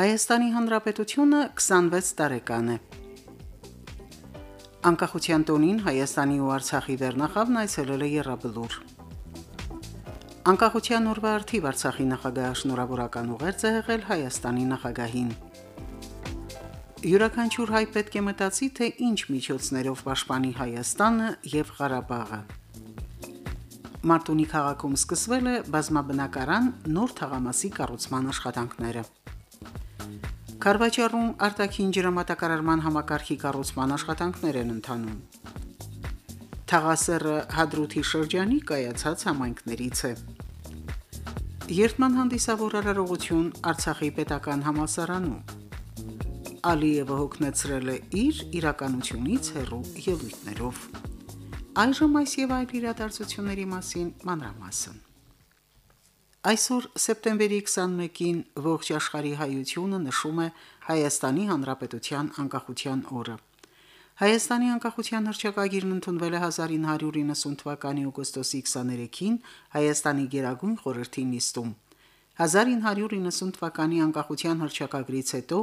Հայաստանի Հանրապետությունը 26 տարեկան է։ Անկախության տոնին Հայաստանի ու Արցախի վերնախավն այցելել է Եռաբլուր։ Անկախության օրվա արդիվ Արցախի նախագահ շնորհավորական ուղերձ է եղել Հայաստանի նախագահին։ Յուրաքանչյուր հայ պետք է մտածի, թե ինչ միջոցներով պաշտպանի Հայաստանը եւ Ղարաբաղը։ Մարտունի քաղաքում սկսվել է բազմաբնակարան նոր թաղամասի կառուցման աշխատանքները։ Կարվաճառում արտաքին ջրամատակարարման համակարգի կառուցման աշխատանքներ են ընթանում։ Թաղասերը Հադրութի շրջանի կայացած համայնքներից է։ Երթման հանդիսավոր արարողություն Արցախի պետական համալսարանում։ Ալիևը հոգնեցրել է իր իրականությունից հեռու ելույթներով։ Այժմ այս եւ այլ իրադարձությունների մասին մանրամասն։ Այսօր սեպտեմբերի 21-ին ողջ աշխարհի հայությունը նշում է Հայաստանի Հանրապետության անկախության օրը։ Հայաստանի անկախության հռչակագիրն ընդունվել է 1990 թվականի օգոստոսի 23-ին Հայաստանի Գերագույն խորհրդի նիստում։ 1990 թվականի անկախության հռչակագրից հետո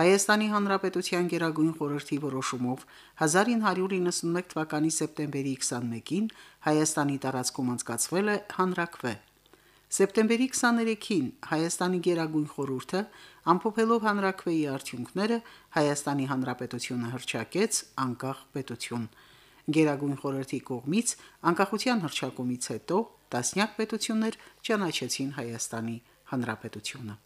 Հայաստանի Հանրապետության Գերագույն խորհրդի որոշումով 1991 թվականի սեպտեմբերի 21-ին Հայաստանի տարածքում անցկացվել է հանրակրվե։ Սեպտեմբերի 23-ին Հայաստանի Գերագույն խորհուրդը ամփոփելով հանրակրվեի արդյունքները Հայաստանի Հանրապետությունը հռչակեց անկախ պետություն։ Գերագույն խորհրդի կողմից անկախության հռչակումից հետո տասնյակ պետություններ ճանաչեցին Հայաստանի Հանրապետությունը։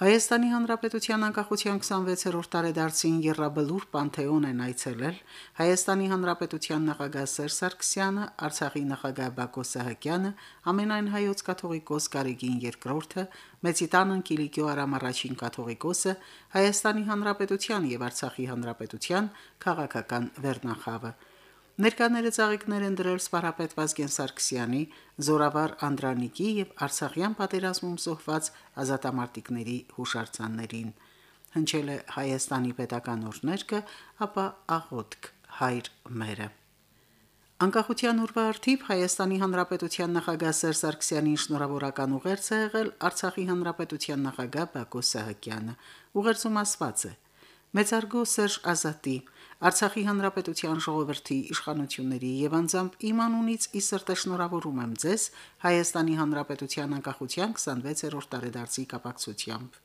Հայաստանի Հանրապետության անկախության 26-րդ տարեդարձին Եռաբլուր Պանթեոն են այցելել Հայաստանի Հանրապետության նախագահ Սերժ Սարգսյանը, Արցախի նախագահ Բակո Սահակյանը, ամենայն հայոց կաթողիկոս Գարեգին II-ը, Մեծիտանն Կիլիկիո Արամ առաջին կաթողիկոսը, Հայաստանի Հանրապետության եւ Արցախի Հանրապետության քաղաքական վերնախավը։ Ներկաները ցաղիկներ են դրել Սպարապետ Վազգեն Սարգսյանի, Զորավար Անդրանիկի եւ Արցախյան պատերազմում զոհված ազատամարտիկների հուշարձաններին։ Հնչել է Հայաստանի պետական օրհներգը, ապա աղոթք հայր մերը։ Անկախության օրվա արդիվ Հայաստանի Հանրապետության նախագահ Սերժ Սարգսյանին շնորհավորական ուղերձ է եղել Արցախի Հանրապետության նախագահ Բակո Սահակյանը։ Ուղերձում ասված է. Մեծարգո Սերժ Ազատի Արցախի Հանրապետության ժողովրդի իշխանությունների եւ անձամբ իմ անունից ի սրտե շնորհավորում եմ ձեզ Հայաստանի Հանրապետության անկախության 26-րդ տարեդարձի կապակցությամբ։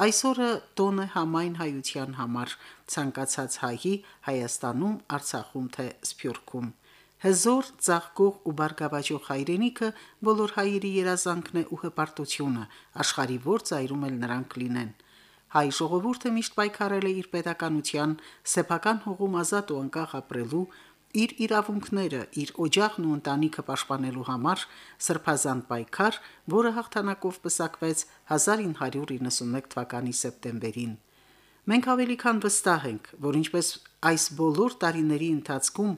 Այսօրը տոն է համայն հայության համար, ցանկացած հայի Հայաստանում, Արցախում թե Սփյուռքում։ Հզոր, ցաղկող ու բարգավաճող հայրենիքը բոլոր հայերի երազանքն է ու հպարտությունը, աշխարի որ ծայրում էլ նրանք լինեն։ Հայ ժողովուրդը միշտ պայքարել է իր պետականության, սեփական հողում ազատ ու անկախ ապրելու, իր իրավունքները, իր օջախն ու ընտանիքը պաշտպանելու համար սրբազան պայքար, որը հաղթանակով պսակվեց 1991 թվականի սեպտեմբերին։ Մենք ավելի քան վստահ ենք, որ ինչպես այս բոլոր տարիների ընթացքում,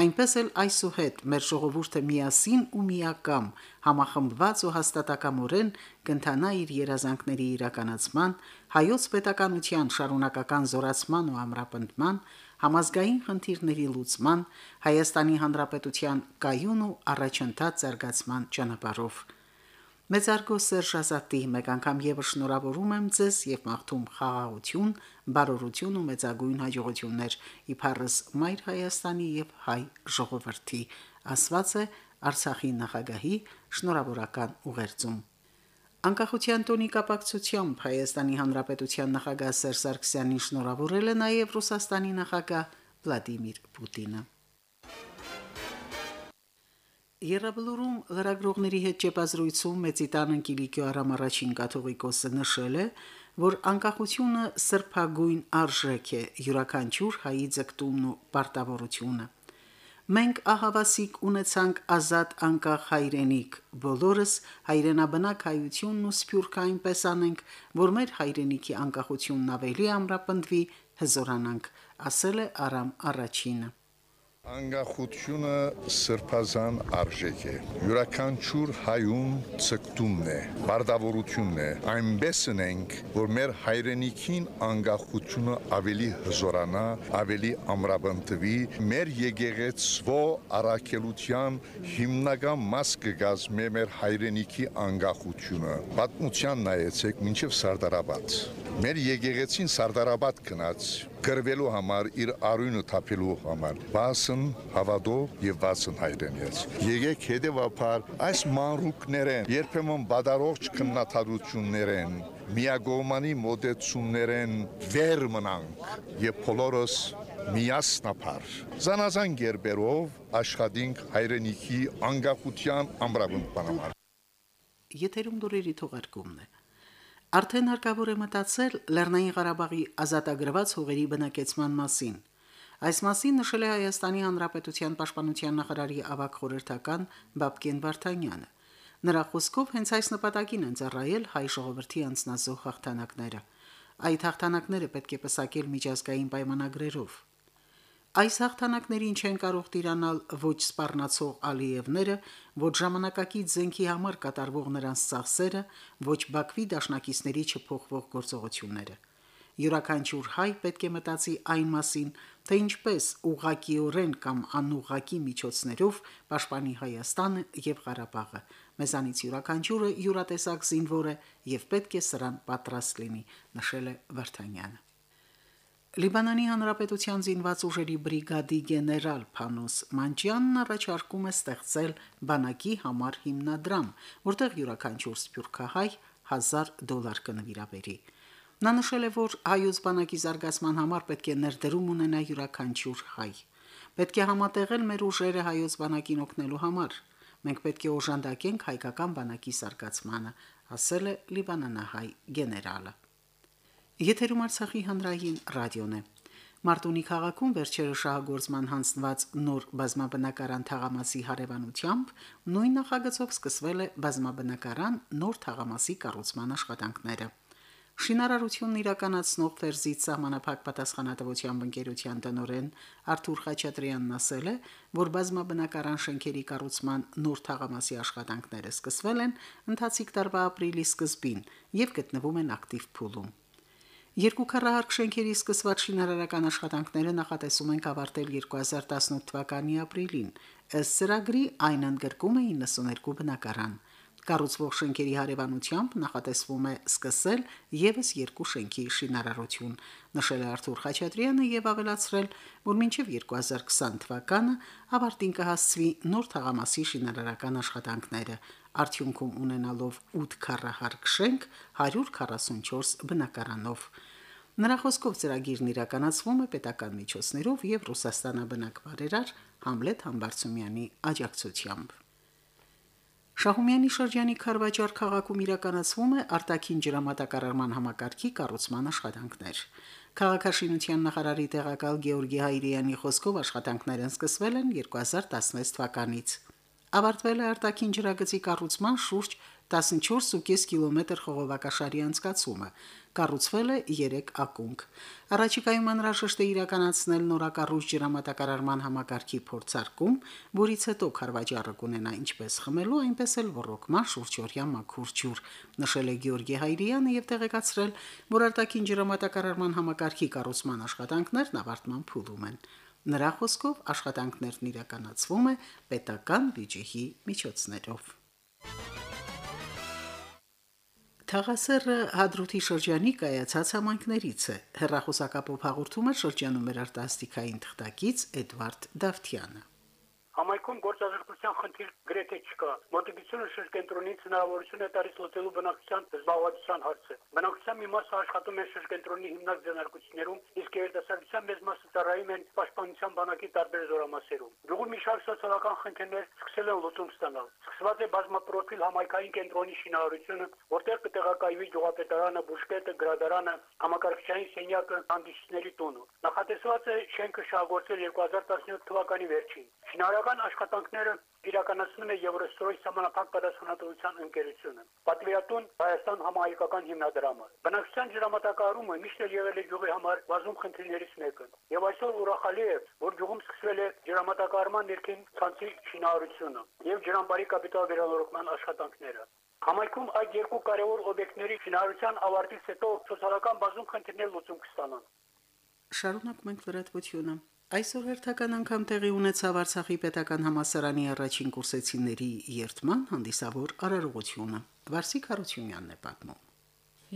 այնպես էլ այսուհետ մեր ժողովուրդը միասին ու միակամ, համախմբված ու հաստատակամորեն կընթանա իր երազանքների իրականացման, հայոց պետականության շարունակական զորացման ու ամրապնդման, համազգային խնդիրների լուծման, Հայաստանի Հանրապետության կայուն ու առաջընթաց զարգացման ճանապարհով։ Մեծարգո Սերժ Ազատի մեկ անգամ եւս շնորհավորում եմ ձեզ եւ մաղթում խաղաղություն, բարօրություն ու մեծագույն հաջողություններ իբարս Մայր Հայաստանի եւ հայ ժողովրդի, ասված է Արցախի նախագահի շնորհավորական ուղերձում։ Անկախության տոնի կապակցությամբ Հայաստանի Հանրապետության նախագահ Սերժ Սարգսյանին շնորհավորել է նաև Ռուսաստանի նախագահ Վլադիմիր Պուտինը։ Երաբլուրում լրագրողների հետ ճեպազրույցում Մեծիտան Կիլիկիո Արամ առաջին կաթողիկոսը նշել է, որ անկախությունը սրբագույն արժեք է յուրաքանչյուր հայի ձգտումն ու պարտավորությունը։ Մենք ահավասիկ ունեցանք ազատ անկախ հայրենիք, բոլորս հայրենաբնակ հայությունն ու սփյուռքը այնպես անենք, որ մեր հայրենիքի անկախությունն ավելի ամրապնդվի, հզորանանք, ասել է Արամ առաջինը։ Անկախությունը սրբազան արժեք է։ Յուրաքանչյուր հայուն ցկտումն է, բարդավորությունն է։ Այնպես ունենք, որ մեր հայրենիքին անկախությունը ավելի հզորանա, ավելի ամրապնդվի, մեր եկեղեցվո առաքելության հիմնական մաս կգազմի մեր հայրենիքի անկախությունը։ Պատմության նայեցեք մինչև Սարդարաբադ։ Մեր եկեղեցին Սարդարաբադ գնաց գրվելու համար, իր արույնը թափելու համար։ Վասն հավատով եւ վասն հայրենիից։ Եկեք հետեւաբար այս մանրուկներեն, երբեմն բադարողջ քննադատություններեն, միագոմանի մոդեցումներեն վեր մնանք եւ բոլորս միասնապար զանազան գերբերով աշխատինք հայրենիքի անկախության ամրապնդման համար Եթերում դուրերի թողարկումն է։ Արդեն հարկավոր է մտածել Լեռնային Ղարաբաղի ազատագրված հողերի բնակեցման մասին։ Այս մասին նշել է Հայաստանի Հանրապետության Պաշտպանության նախարարի ավակ խորհրդական Բաբկեն Վարդանյանը։ Նրա խոսքով հենց այս նպատակին են ծառայել հայ ժողովրդի անձնազոհ հաղթանակները։ Այդ հաղթանակները պետք է պսակել միջազգային պայմանագրերով։ Այս հաղթանակներին չեն կարող տիրանալ ոչ սպառնացող Ալիևները, ոչ ժամանակակից զենքի համար կատարվող նրանց ծախսերը, ոչ Բաքվի դաշնակիցների չփոխվող գործողությունները։ Յուրաքանչյուր հայ պետք է մտածի այն մասին, թե ինչպես ուղղակիորեն կամ անուղղակի միջոցներով պաշտպանի Հայաստանը եւ Ղարաբաղը։ Մեզանից յուրաքանչյուրը յուրատեսակ զինվոր է եւ պետք է սրան պատրաստ լինի, նշել է Վարդանյանը։ Լիբանանի Հանրապետության զինված ուժերի բրիգադի գեներալ Փանոս Մանջյանն առաջարկում է ստեղծել բանակի համար հիմնադրամ, որտեղ յուրաքանչյուր սփյուռքահայ 1000 դոլար կնվիրաբերի։ Նա նշել է, որ հայոց բանակի զարգացման համար պետք է ներդրում ունենա յուրաքանչյուր հայ։ Պետք է համատեղել մեր ուժերը հայոց բանակին օգնելու համար։ Մենք պետք է օժանդակենք հայկական բանակի զարգացմանը, ասել է Լիբանանահայ գեներալը։ Եթերում Արցախի հանրային ռադիոն է։ Մարտունի քաղաքում վերջերս շահագործման հանձնված նոր բազմաբնակարան թաղամասի հարևանությամբ նույն նախագծով սկսվել է բազմաբնակարան նոր թաղամասի կառուցման աշխատանքները։ Շինարարությունն իրականացնող Ֆերզից սահմանափակ պատասխանատվությամբ ընկերության տնօրեն Արթուր Խաչատրյանն ասել է, որ բազմաբնակարան շենքերի կառուցման նոր թաղամասի աշխատանքները սկսվել են ընթացիկ տարվա ապրիլի սկզբին եւ գտնվում են ակտիվ փուլում։ Երկու քառահարկ շենքերի սկսված շինարարական աշխատանքները նախատեսում են ավարտել 2018 թվականի ապրիլին։ Ըստ ծրագրի այն ընդգրկում է 92 բնակարան։ Կառուցվող շենքերի հարևանությամբ նախատեսվում է սկսել եւս երկու շենքի շինարարություն, նշել է Արթուր Խաչատրյանը եւ ավելացրել, որ մինչեւ 2020 թվականը ավարտին կհասցվի նոր թաղամասի շինարարական աշխատանքները, արդյունքում ունենալով 8 քառահարկ շենք 144 բնակարանով։ Նրա խոսքով ծրագիրն իրականացվում է պետական միջոցներով եւ Ռուսաստանաբնակ բարերար Համլետ Համբարձումյանի աջակցությամբ։ Շահումյանի շրջանի Խարվաճար քաղաքում իրականացվում է արտաքին ջրամատակարարման համակարգի կառուցման աշխատանքներ։ Քաղաքաշինության նախարարի տեղակալ Գեորգի Հայրյանի խոսքով աշխատանքներն սկսվել են 2016 թվականից։ Ավարտվել է արտաքին ջրագծի կառուցման շուրջ 14.5 կիլոմետր խողովակաշարի անցկացումը, կառուցվել է 3 ակունք։ Առաջիկայում անհրաժեշտ է իրականացնել նորակառույց ջրամատակարարման համակարգի փորձարկում, որից հետո Խարվաճարը կունենա ինչպես խմելու, այնպես էլ ռոռոկման շուրջօրյա մաքուր ջուր, նշել է Գեորգի Հայրյանը եւ տեղեկացրել, որ արտաքին ջրամատակարարման համակարգի կառուցման աշխատանքներն ավարտման փուլում են։ Նրա խոսքով աշխատանքներն իրականացվում է պետական բյուջեի միջոցներով։ Թաղասերը հադրութի շրջանի կայացած համայնքներից է։ Հերրախոսակապով հաղորդում է շրջանում մեր արտասթիկային թղթակից Էդվարդ Դավթյանը։ Բնակության խնդիր գրեթե չկա։ Մոտիկությունը շրջենտրոնից հնարավորություն է տալիս լուծելու բնակության զբաղվածության հարցը։ Բնակության մի մասը աշխատում է շրջենտրոնի հիմնակ ձեռնարկություններում, իսկ երիտասարդության մեծ մասը ծառայում են պաշտպանության բանակի տարբեր զորամասերում։ Գյուղի մի շարք սոցիալական խնդիրներ սկսել են լուծում ստանալ։ Սկսված է բազմապրոֆիլ համայնքային կենտրոնի շինարարությունը, որտեղ կտեղակայվի գյուղապետարանը, բուժկետը, գրադարանը, համակարգչային սենյակը, հանդիսների տունը։ Նախատեսված է շենքը շահագործել 2017 թվականի վերջին։ Շինարարական աշխատանքները իրականացնում է Եվրոստրոյ համանախագահ պատասխանատվության ընկերությունը։ Պատվիրատուն Հայաստան համահայկական հիմնադրամը։ Բնակչության ջրամատակարարումը միշտ եղել է գյուղի համար բազում խնդիրներից մեկը։ Եվ այսօր ուրախալի է, որ գյուղում սկսվել է ջրամատակարարման ներքին ցանցի շինարարությունը եւ ջրամբարի կապիտալ վերանորոգման աշխատանքները։ Համայնքում այդ երկու կարևոր օբյեկտների շինարարության ավարտից հետո սոցիալական բազում խնդիրներ լուծում կստանան։ Շարունակում ենք լրատվությունը։ Այսօր հերթական անգամ տեղի ունեցավ Արցախի պետական համասարանի առաջին կուրսեցիների երթման հանդիսավոր արարողությունը։ Վարսիկ Հարությունյանն է պատմում։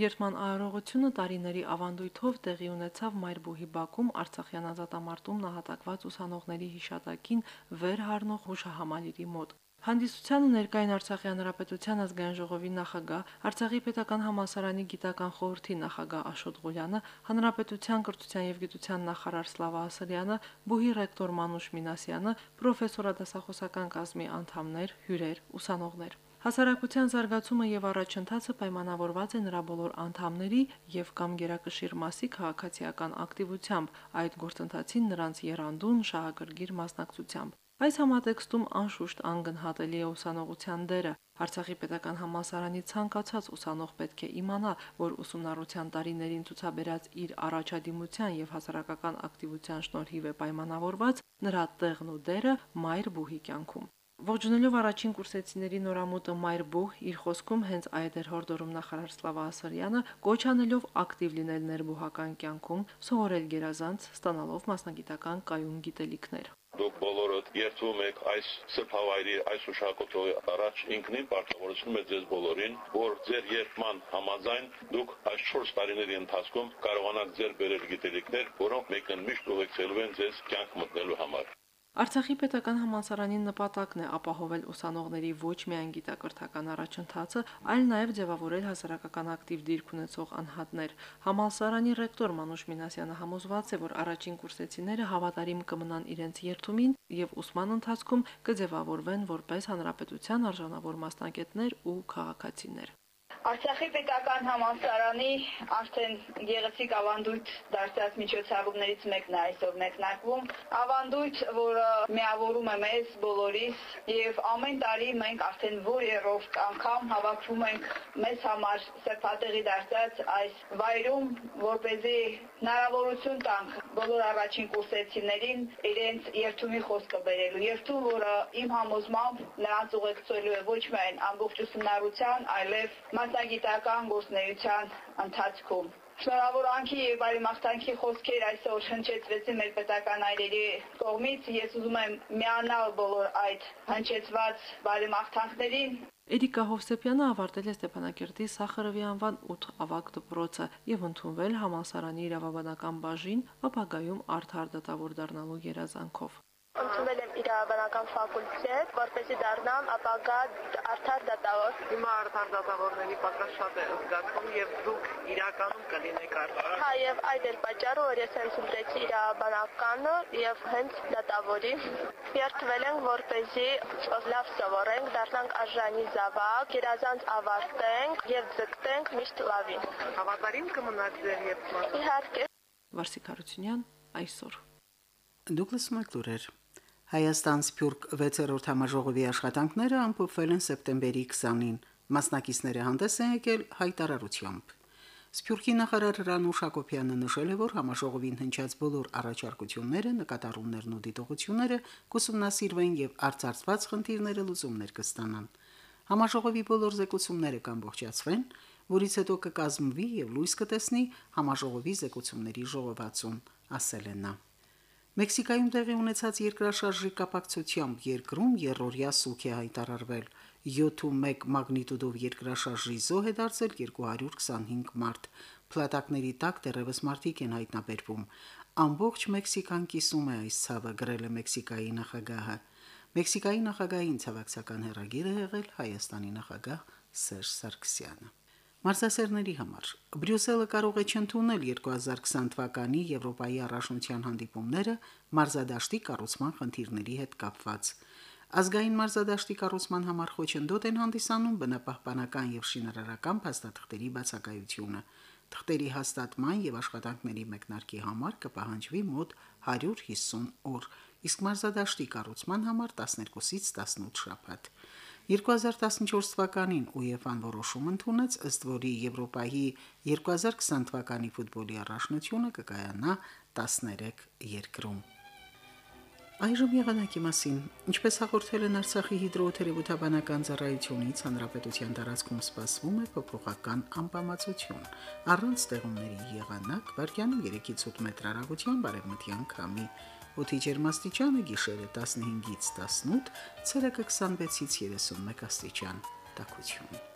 Երթման արարողությունը տարիների ավանդույթով տեղի ունեցավ Մայրբուհի Բաքում Արցախյան ազատամարտում նահատակված ուսանողների հիշատակին վեր հառնող հուշահամալիրի մոտ։ Հանդիսությանը ներկային Արցախի հանրապետության ազգային ժողովի նախագահ, Արցախի պետական համալսարանի գիտական խորհրդի նախագահ Աշոտ Ղուլյանը, հանրապետության կրթության եւ գիտության նախարար Սլավա Ասրյանը, բուհի ռեկտոր Մանուշ Մինասյանը, պրոֆեսորադասախոսական կազմի անդամներ, հյուրեր, ուսանողներ։ Հասարակության զարգացումը եւ առաջընթացը պայմանավորված է նրա բոլոր անդամների եւ կամ գերակշիռ մասի քաղաքացիական ակտիվությամբ, այդ գործընթացին նրանց երանդուն շահագրգիռ մասնակցությամբ։ Այս համատեքստում անշուշտ անգնահատելի է ուսանողության դերը։ Արցախի պետական համալսարանի ցանկացած ուսանող պետք է իմանա, որ ուսումնառության տարիներին ցուցաբերած իր առաջադիմության եւ հասարակական ակտիվության շնորհիվ է պայմանավորված նրա տեղն ու դերը մայր բուհի կյանքում։ Ողջունելով առաջին կուրսեցիների նորամուտը Մայր Բուհ իր խոսքում հենց այդ էր հորդորում նախարար Սլավա Ասարյանը, կոչ անելով ակտիվ լինել ներբուհական կյանքում, սովորել գերազանց, ստանալով մասնագիտական կայուն գիտելիքներ դուք բոլորը երթում եք այս սրբավայրի այս ուշակոթողի առաջ ինքնին պարտավորեցնում եք ձեզ բոլորին, որ ձեր երթման համաձայն դուք այս 4 տարիների ընթացքում կարողանաք ձեր բերել գիտելիքներ, որոնք մեկնմիշտ ուղեկցելու են ձեզ կյանք մտնելու համար։ Արցախի պետական համալսարանի նպատակն է ապահովել ուսանողների ոչ միայն գիտակրթական առաջընթացը, այլ նաև ձևավորել հասարակական ակտիվ դիրք ունեցող անհատներ։ Համալսարանի ռեկտոր Մանուշ Մինասյանը համոզված է, որ առաջին կուրսեցիները հավատարիմ կմնան իրենց երթումին եւ ուսման ընթացքում կձևավորվեն որպես հանրապետության արժանավոր մասնագետներ ու քաղաքացիներ։ Արցախի պետական համալսարանի արդեն գեղեցիկ ավանդույթ դարձած միջոցառումներից մեկն է այսօր մեկնարկվում։ Ավանդույթ, որը միավորում է մեզ բոլորիս եւ ամեն տարի մենք արդեն որերով անգամ հավաքվում ենք մեզ համար սեփատեղի դարձած այս վայրում, որ เป զի հնարավորություն տանք բոլոր առաջին կուրսեցիներին իրենց երթումի խոսքը բերելու։ Երթում, որը իմ համոզմամբ նրանց ուղեկցելու է ոչ միայն ամբողջ ուսումնառության, այլև մասնագիտական գործնեության ընթացքում։ Շնորհավորանքի եւ բարեմաղթանքի խոսքեր այսօր հնչեցվեցին մեր պետական այրերի կողմից։ Ես ուզում եմ միանալ բոլոր այդ հնչեցված բարեմաղթանքներին Էրիկա Հովսեփյանը ավարտել է Ստեփանակերտի Սախարովի անվան 8 ավագ դպրոցը եւ ընդունվել համալսարանի իրավաբանական բաժին, ապագայում արդար դատավոր դառնալու երազանքով ընդունել եմ իրավաբանական ֆակուլտետ, որպեսզի դառնամ ապագա արդար դատավոր։ Հիմա արդար դատավորների պակաս շատ է զգացվում եւ դուք իրականում կլինեք արդար։ Հա, եւ այդ էլ պատճառը, որ ես հենց ընտրեցի իրավաբանականը եւ հենց դատավորի։ Երթվել ենք, որպեսզի լավ սովորենք, դառնանք արժանի զավակ, երազանց ավարտենք եւ ձգտենք միշտ լավին։ Հավատարիմ կմնաք ձեր երթման։ Իհարկե։ Վարսիկ Հարությունյան այսօր Դուգլաս Մակլուրեր Հայաստան Սփյուռք 6-րդ համաժողովի աշխատանքները ամփոփվել են սեպտեմբերի 20-ին։ Մասնակիցները հանդես են եկել հայտարարությամբ։ Սփյուռքի նախարար Ռանուշ Հակոբյանը նշել է, որ համաժողովին հնչած բոլոր առաջարկությունները, նկատառումներն ու դիտողությունները կուսումնասիրվեն եւ արծարծված խնդիրները լուծումներ կստանան։ Համաժողովի բոլոր զեկուցումները կամբողջացվեն, որից հետո կկազմվի եւ լույս կտեսնի համաժողովի զեկուցումների ժողովածուն, ասել է նա։ Մեքսիկայում տեղի ունեցած երկրաշարժի կապակցությամբ երկրում երրորդյա սուք է հայտարարվել։ 7.1 մագնիտուդով երկրաշարժի զոհ է դարձել 225 մարդ։ Փլատակների տակ դեռևս մարդիկ են հայտնաբերվում։ Ամբողջ Մեքսիկան կիսում է այս ցավը, գրել է Մեքսիկայի նախագահը։ Մեքսիկայի նախագահային ցավակցական հերագիր է եղել Հայաստանի նախագահ Սերժ Սարգսյանը։ Մարզասերների համար. Բրյուսելը կարող է չընդունել 2020 թվականի Եվրոպայի առաջնության հանդիպումները մարզադաշտի կառուցման խնդիրների հետ կապված։ Ազգային մարզադաշտի կառուցման համար խոչընդոտ են հանդիսանում բնապահպանական եւ շինարարական փաստաթղթերի բացակայությունը։ Թղթերի հաստատման եւ աշխատանքների մեկնարկի համար կպահանջվի մոտ 150 օր, իսկ մարզադաշտի կառուցման համար 12-ից 18 շաբաթ։ 2014 թվականին UEFA-ն որոշում ընդունեց, ըստ որի Եվրոպայի 2020 թվականի ֆուտբոլի առաջնությունը կկայանա 13 երկրում։ Այժմ եղանակի մասին։ Ինչպես հաղորդել են Արցախի հիդրոթերապևտաբանական ծառայությունից, հանրապետության տարածքում սպասվում է փոփոխական անբավարարություն։ Առանց ստեղումների եղանակ վարկյանում 3-ից 8 մետր հեռագության բարեմտյան քամի։ Օդի ջերմաստիճանը գիշերը 15-ից 18, ցերեկը 26-ից 31 աստիճան։ Տակություն։